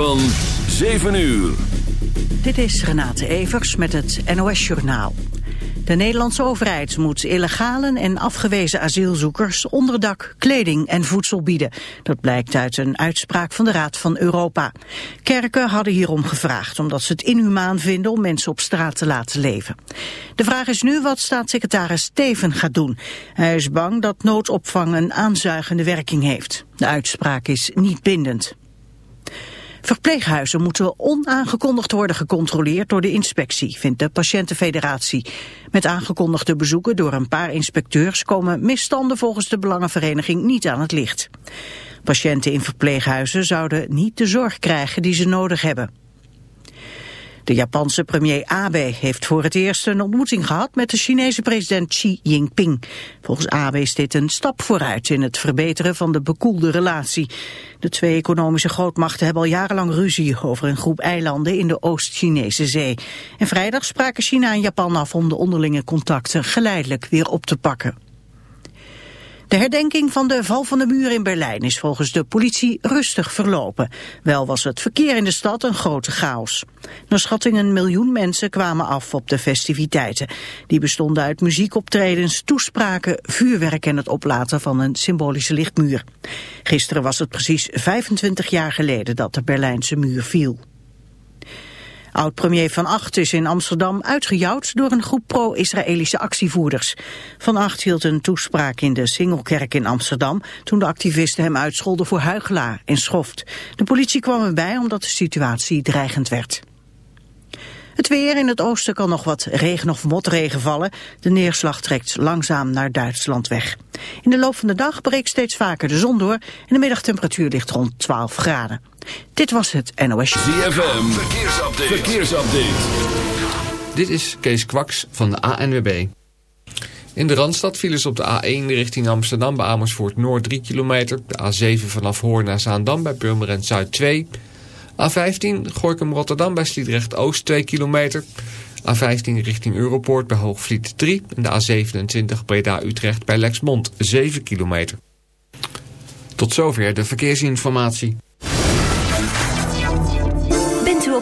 Van 7 uur. Dit is Renate Evers met het NOS Journaal. De Nederlandse overheid moet illegalen en afgewezen asielzoekers onderdak, kleding en voedsel bieden. Dat blijkt uit een uitspraak van de Raad van Europa. Kerken hadden hierom gevraagd omdat ze het inhumaan vinden om mensen op straat te laten leven. De vraag is nu wat staatssecretaris Steven gaat doen. Hij is bang dat noodopvang een aanzuigende werking heeft. De uitspraak is niet bindend. Verpleeghuizen moeten onaangekondigd worden gecontroleerd door de inspectie, vindt de patiëntenfederatie. Met aangekondigde bezoeken door een paar inspecteurs komen misstanden volgens de Belangenvereniging niet aan het licht. Patiënten in verpleeghuizen zouden niet de zorg krijgen die ze nodig hebben. De Japanse premier Abe heeft voor het eerst een ontmoeting gehad met de Chinese president Xi Jinping. Volgens Abe is dit een stap vooruit in het verbeteren van de bekoelde relatie. De twee economische grootmachten hebben al jarenlang ruzie over een groep eilanden in de Oost-Chinese zee. En vrijdag spraken China en Japan af om de onderlinge contacten geleidelijk weer op te pakken. De herdenking van de val van de muur in Berlijn is volgens de politie rustig verlopen. Wel was het verkeer in de stad een grote chaos. Naar schatting een miljoen mensen kwamen af op de festiviteiten. Die bestonden uit muziekoptredens, toespraken, vuurwerk en het oplaten van een symbolische lichtmuur. Gisteren was het precies 25 jaar geleden dat de Berlijnse muur viel. Oud-premier Van Acht is in Amsterdam uitgejouwd door een groep pro-Israëlische actievoerders. Van Acht hield een toespraak in de Singelkerk in Amsterdam toen de activisten hem uitscholden voor huigelaar en schoft. De politie kwam erbij omdat de situatie dreigend werd. Het weer in het oosten kan nog wat regen of motregen vallen. De neerslag trekt langzaam naar Duitsland weg. In de loop van de dag breekt steeds vaker de zon door... en de middagtemperatuur ligt rond 12 graden. Dit was het NOS. ZFM, verkeersupdate. verkeersupdate. Dit is Kees Kwaks van de ANWB. In de Randstad vielen ze op de A1 richting Amsterdam bij Amersfoort Noord 3 kilometer. De A7 vanaf Hoorn naar Zaandam bij Purmerend Zuid 2 A15 Gorkum Rotterdam bij Sliedrecht Oost 2 kilometer. A15 richting Europoort bij Hoogvliet 3. En de A27 Breda Utrecht bij Lexmond 7 kilometer. Tot zover de verkeersinformatie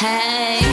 Hey.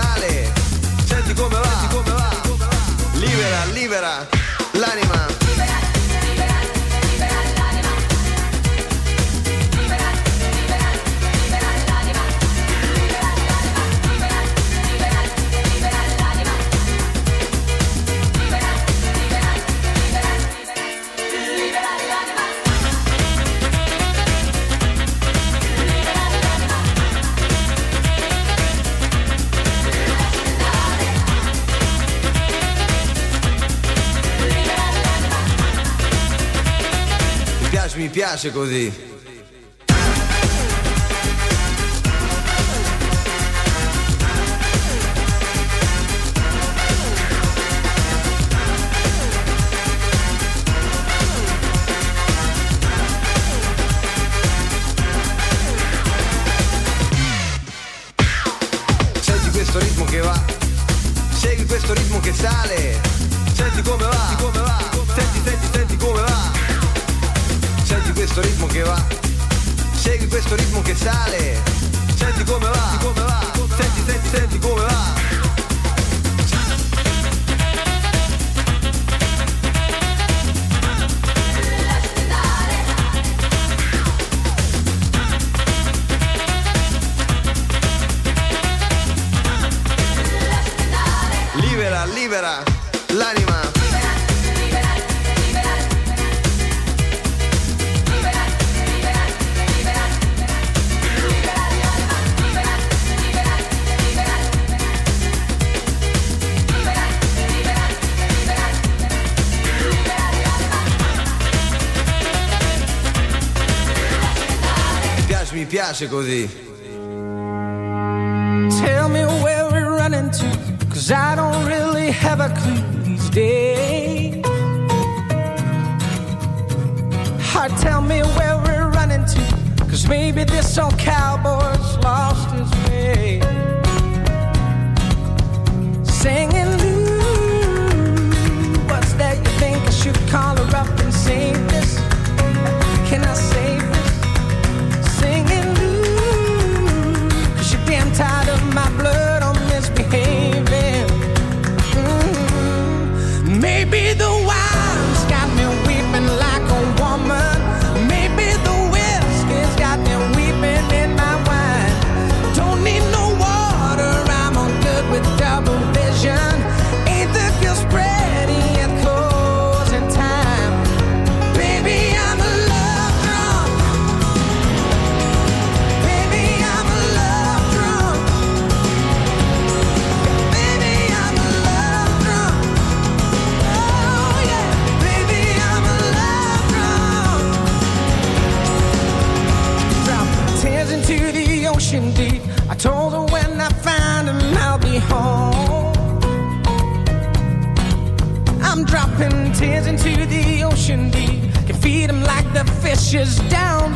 Sale. piace così. piace così. Tell me where we're running to, cause I don't really have a clue these days. Heart, tell me where we're running to, cause maybe this old cowboy's lost his way. Singing pushes down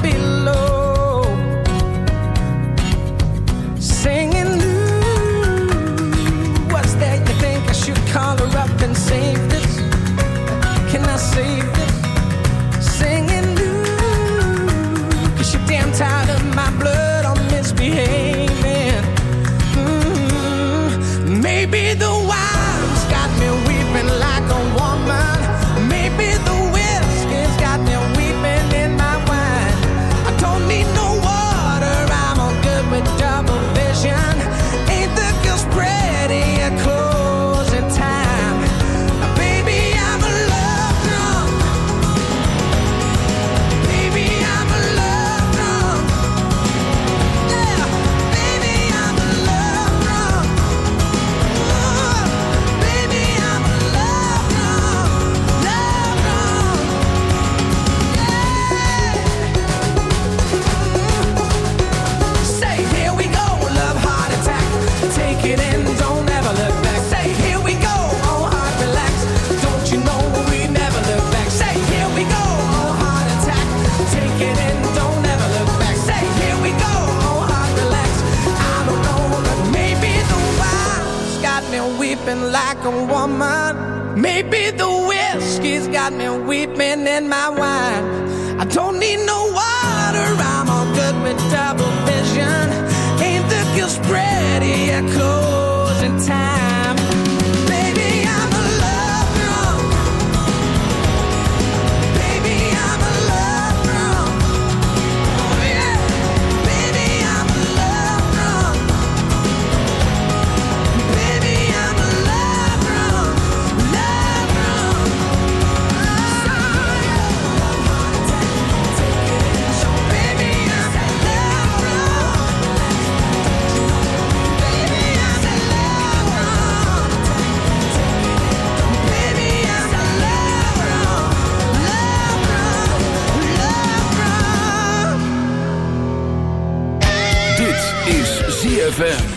ZFM.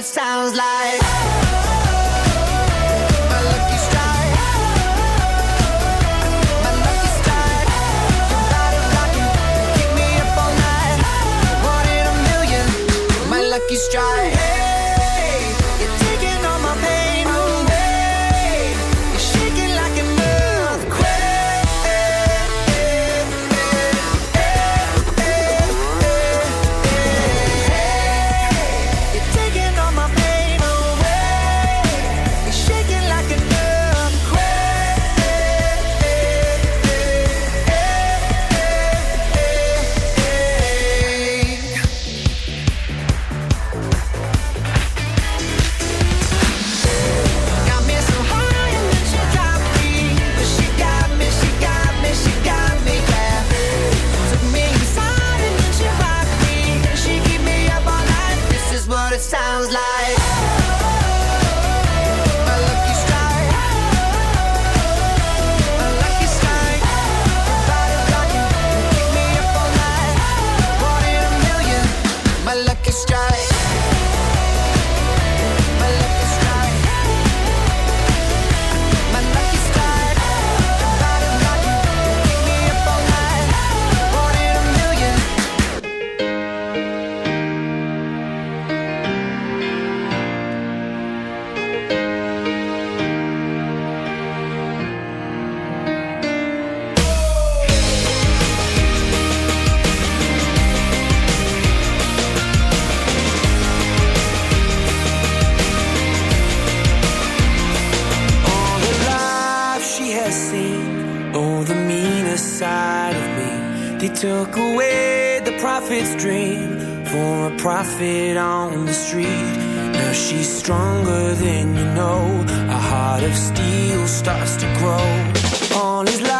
it sounds like. My lucky strike. My lucky strike. You're keep me up all night. One in a million. My lucky strike. she has seen. Oh, the meanest side of me. They took away the prophet's dream For a prophet on the street. Now she's stronger than you know. A heart of steel starts to grow. All his life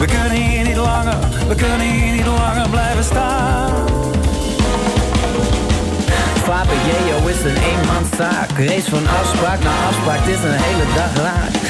We kunnen hier niet langer, we kunnen hier niet langer blijven staan. Papa Jeo is een eenmanszaak. Race van afspraak naar afspraak, het is een hele dag raak.